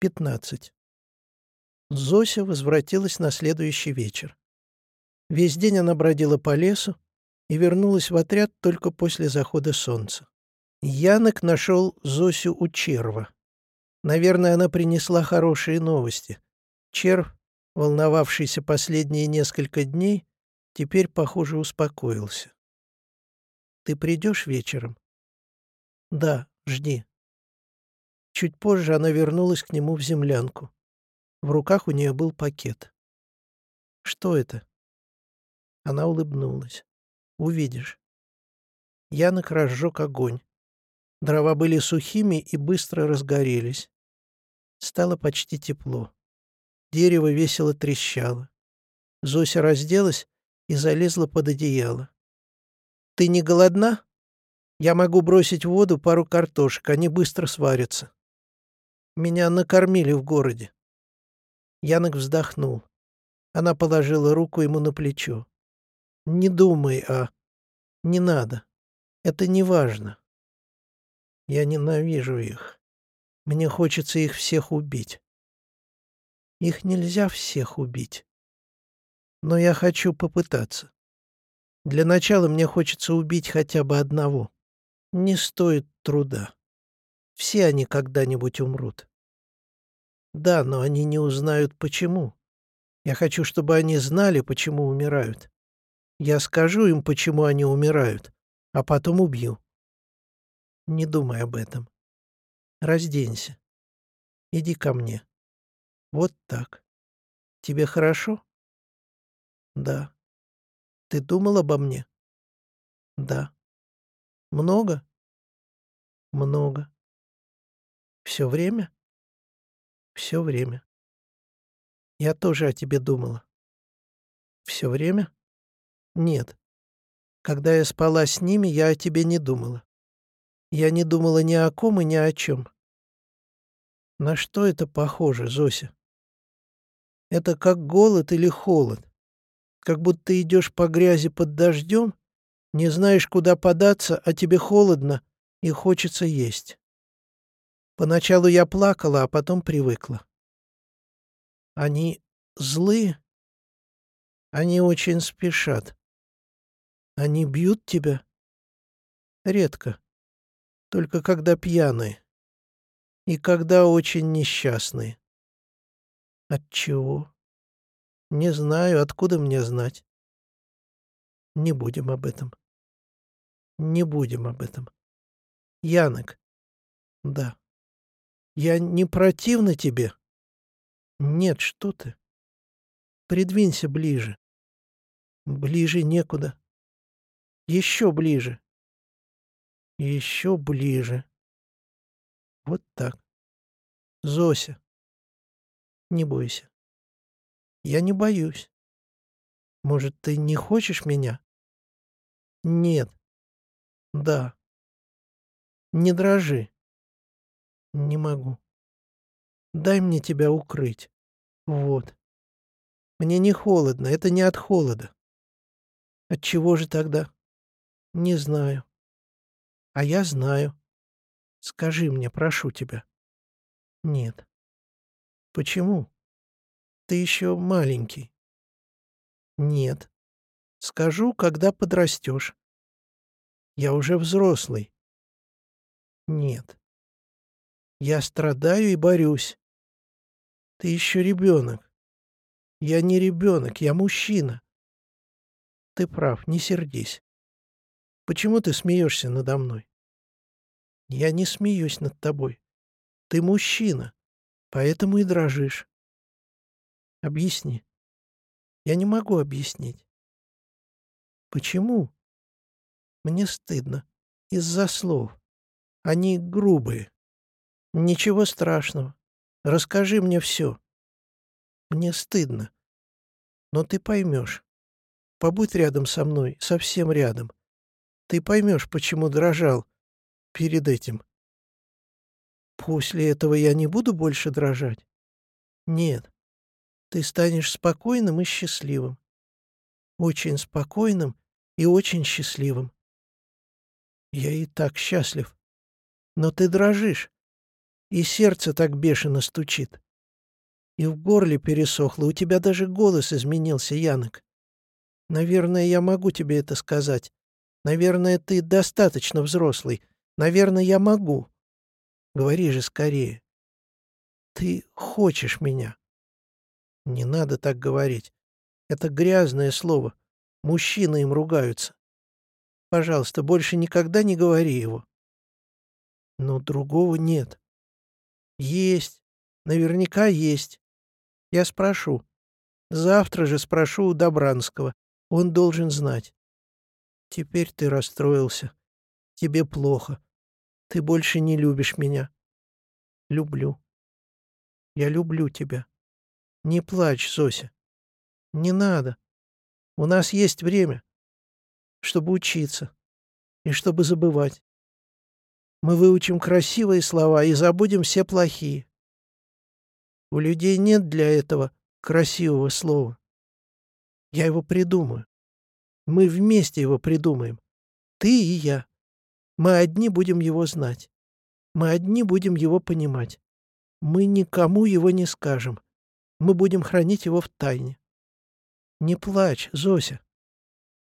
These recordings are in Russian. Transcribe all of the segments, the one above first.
15. Зося возвратилась на следующий вечер. Весь день она бродила по лесу и вернулась в отряд только после захода солнца. Янок нашел Зосю у черва. Наверное, она принесла хорошие новости. Черв, волновавшийся последние несколько дней, теперь, похоже, успокоился. «Ты придешь вечером?» «Да, жди». Чуть позже она вернулась к нему в землянку. В руках у нее был пакет. «Что это?» Она улыбнулась. «Увидишь». Янок разжег огонь. Дрова были сухими и быстро разгорелись. Стало почти тепло. Дерево весело трещало. Зося разделась и залезла под одеяло. «Ты не голодна? Я могу бросить в воду пару картошек, они быстро сварятся». Меня накормили в городе. Янок вздохнул. Она положила руку ему на плечо. «Не думай, а... Не надо. Это не важно. Я ненавижу их. Мне хочется их всех убить. Их нельзя всех убить. Но я хочу попытаться. Для начала мне хочется убить хотя бы одного. Не стоит труда. Все они когда-нибудь умрут. Да, но они не узнают, почему. Я хочу, чтобы они знали, почему умирают. Я скажу им, почему они умирают, а потом убью. Не думай об этом. Разденься. Иди ко мне. Вот так. Тебе хорошо? Да. Ты думал обо мне? Да. Много? Много. Все время? Все время. Я тоже о тебе думала. Все время? Нет. Когда я спала с ними, я о тебе не думала. Я не думала ни о ком и ни о чем. На что это похоже, Зося? Это как голод или холод. Как будто идешь по грязи под дождем, не знаешь, куда податься, а тебе холодно и хочется есть. Поначалу я плакала, а потом привыкла. Они злые? Они очень спешат. Они бьют тебя? Редко. Только когда пьяные. И когда очень несчастные. От чего? Не знаю, откуда мне знать. Не будем об этом. Не будем об этом. Янок. Да. Я не противна тебе? Нет, что ты. Придвинься ближе. Ближе некуда. Еще ближе. Еще ближе. Вот так. Зося. Не бойся. Я не боюсь. Может, ты не хочешь меня? Нет. Да. Не дрожи. Не могу. Дай мне тебя укрыть. Вот. Мне не холодно, это не от холода. От чего же тогда? Не знаю. А я знаю. Скажи мне, прошу тебя. Нет. Почему? Ты еще маленький. Нет. Скажу, когда подрастешь. Я уже взрослый. Нет. Я страдаю и борюсь. Ты еще ребенок. Я не ребенок, я мужчина. Ты прав, не сердись. Почему ты смеешься надо мной? Я не смеюсь над тобой. Ты мужчина, поэтому и дрожишь. Объясни. Я не могу объяснить. Почему? Мне стыдно. Из-за слов. Они грубые. Ничего страшного. Расскажи мне все. Мне стыдно. Но ты поймешь. Побудь рядом со мной, совсем рядом. Ты поймешь, почему дрожал перед этим. После этого я не буду больше дрожать? Нет. Ты станешь спокойным и счастливым. Очень спокойным и очень счастливым. Я и так счастлив. Но ты дрожишь. И сердце так бешено стучит. И в горле пересохло. У тебя даже голос изменился, Янок. Наверное, я могу тебе это сказать. Наверное, ты достаточно взрослый. Наверное, я могу. Говори же скорее. Ты хочешь меня. Не надо так говорить. Это грязное слово. Мужчины им ругаются. Пожалуйста, больше никогда не говори его. Но другого нет. Есть. Наверняка есть. Я спрошу. Завтра же спрошу у Добранского. Он должен знать. Теперь ты расстроился. Тебе плохо. Ты больше не любишь меня. Люблю. Я люблю тебя. Не плачь, Зося. Не надо. У нас есть время, чтобы учиться и чтобы забывать. Мы выучим красивые слова и забудем все плохие. У людей нет для этого красивого слова. Я его придумаю. Мы вместе его придумаем. Ты и я. Мы одни будем его знать. Мы одни будем его понимать. Мы никому его не скажем. Мы будем хранить его в тайне. Не плачь, Зося.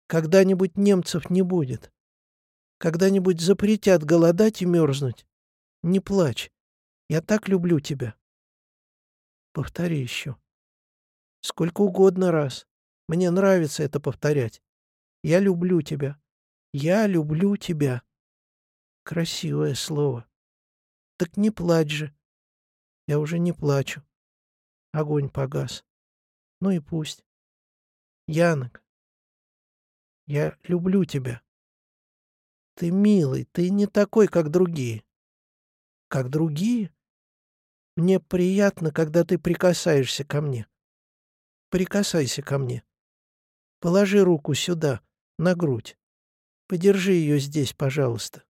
Когда-нибудь немцев не будет. Когда-нибудь запретят голодать и мерзнуть. Не плачь. Я так люблю тебя. Повтори еще. Сколько угодно раз. Мне нравится это повторять. Я люблю тебя. Я люблю тебя. Красивое слово. Так не плачь же. Я уже не плачу. Огонь погас. Ну и пусть. Янок, я люблю тебя. Ты милый, ты не такой, как другие. Как другие? Мне приятно, когда ты прикасаешься ко мне. Прикасайся ко мне. Положи руку сюда, на грудь. Подержи ее здесь, пожалуйста.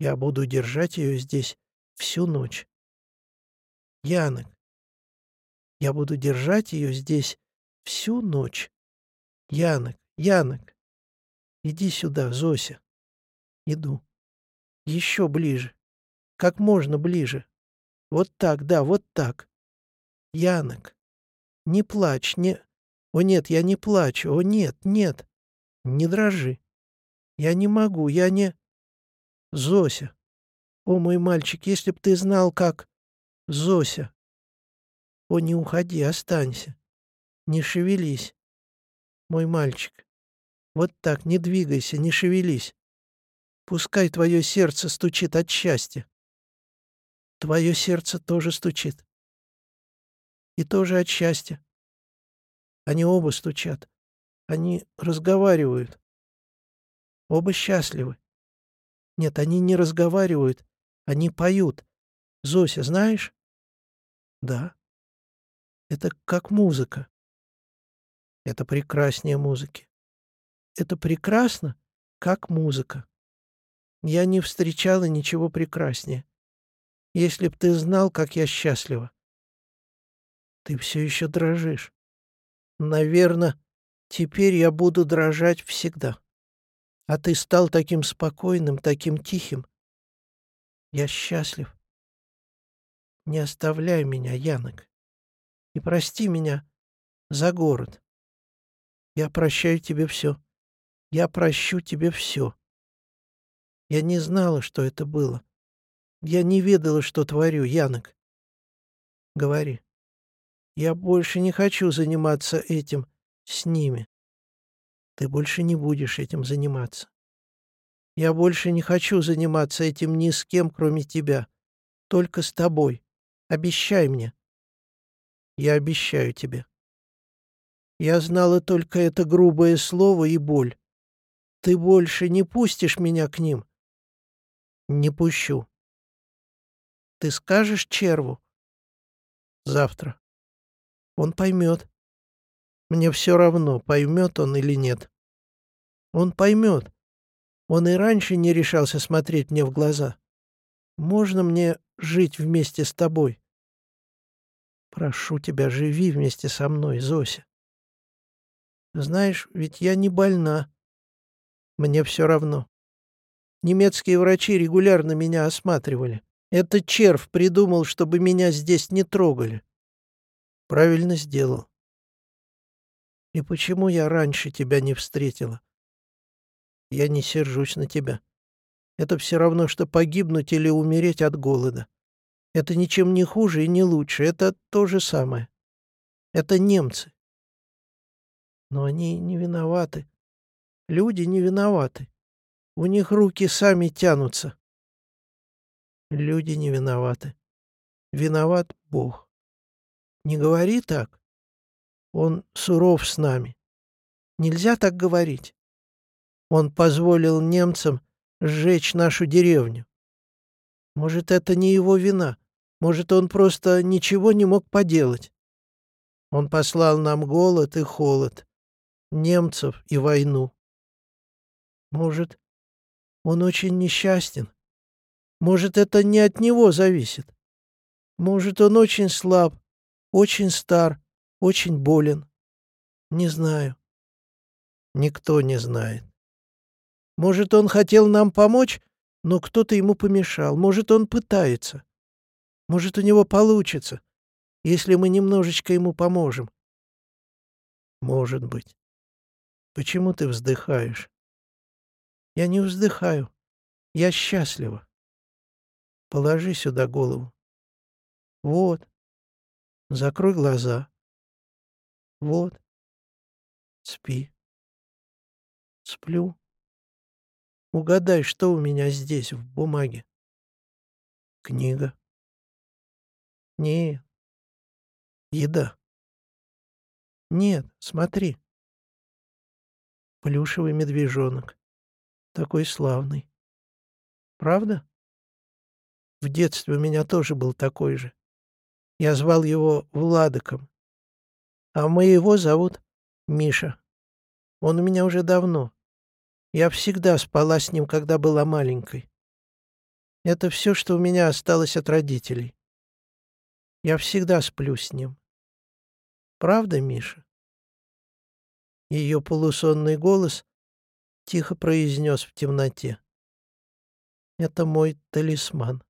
Я буду держать ее здесь всю ночь. Янок, я буду держать ее здесь всю ночь. Янок, Янок, иди сюда, Зося. Иду. Еще ближе. Как можно ближе. Вот так, да, вот так. Янок, не плачь, не... О нет, я не плачу, о нет, нет. Не дрожи. Я не могу, я не... Зося. О, мой мальчик, если б ты знал, как... Зося. О, не уходи, останься. Не шевелись. Мой мальчик. Вот так, не двигайся, не шевелись. Пускай твое сердце стучит от счастья. Твое сердце тоже стучит. И тоже от счастья. Они оба стучат. Они разговаривают. Оба счастливы. Нет, они не разговаривают. Они поют. Зося, знаешь? Да. Это как музыка. Это прекраснее музыки. Это прекрасно, как музыка. Я не встречала ничего прекраснее. Если б ты знал, как я счастлива. Ты все еще дрожишь. Наверное, теперь я буду дрожать всегда. А ты стал таким спокойным, таким тихим. Я счастлив. Не оставляй меня, Янок. И прости меня за город. Я прощаю тебе все. Я прощу тебе все. Я не знала, что это было. Я не ведала, что творю, Янок. Говори. Я больше не хочу заниматься этим с ними. Ты больше не будешь этим заниматься. Я больше не хочу заниматься этим ни с кем, кроме тебя. Только с тобой. Обещай мне. Я обещаю тебе. Я знала только это грубое слово и боль. Ты больше не пустишь меня к ним? Не пущу. Ты скажешь черву? Завтра. Он поймет. Мне все равно, поймет он или нет. Он поймет. Он и раньше не решался смотреть мне в глаза. Можно мне жить вместе с тобой? Прошу тебя, живи вместе со мной, Зося. Знаешь, ведь я не больна. Мне все равно. Немецкие врачи регулярно меня осматривали. Это червь придумал, чтобы меня здесь не трогали. Правильно сделал. И почему я раньше тебя не встретила? Я не сержусь на тебя. Это все равно, что погибнуть или умереть от голода. Это ничем не хуже и не лучше. Это то же самое. Это немцы. Но они не виноваты. Люди не виноваты. У них руки сами тянутся. Люди не виноваты. Виноват Бог. Не говори так. Он суров с нами. Нельзя так говорить. Он позволил немцам сжечь нашу деревню. Может, это не его вина. Может, он просто ничего не мог поделать. Он послал нам голод и холод, немцев и войну. Может, он очень несчастен. Может, это не от него зависит. Может, он очень слаб, очень стар, очень болен. Не знаю. Никто не знает. Может, он хотел нам помочь, но кто-то ему помешал. Может, он пытается. Может, у него получится, если мы немножечко ему поможем. Может быть. Почему ты вздыхаешь? Я не вздыхаю. Я счастлива. Положи сюда голову. Вот. Закрой глаза. Вот. Спи. Сплю. Угадай, что у меня здесь, в бумаге. Книга. Не. Еда. Нет, смотри. Плюшевый медвежонок. Такой славный. Правда? В детстве у меня тоже был такой же. Я звал его Владыком. А моего зовут Миша. Он у меня уже давно. Я всегда спала с ним, когда была маленькой. Это все, что у меня осталось от родителей. Я всегда сплю с ним. Правда, Миша? Ее полусонный голос тихо произнес в темноте. Это мой талисман.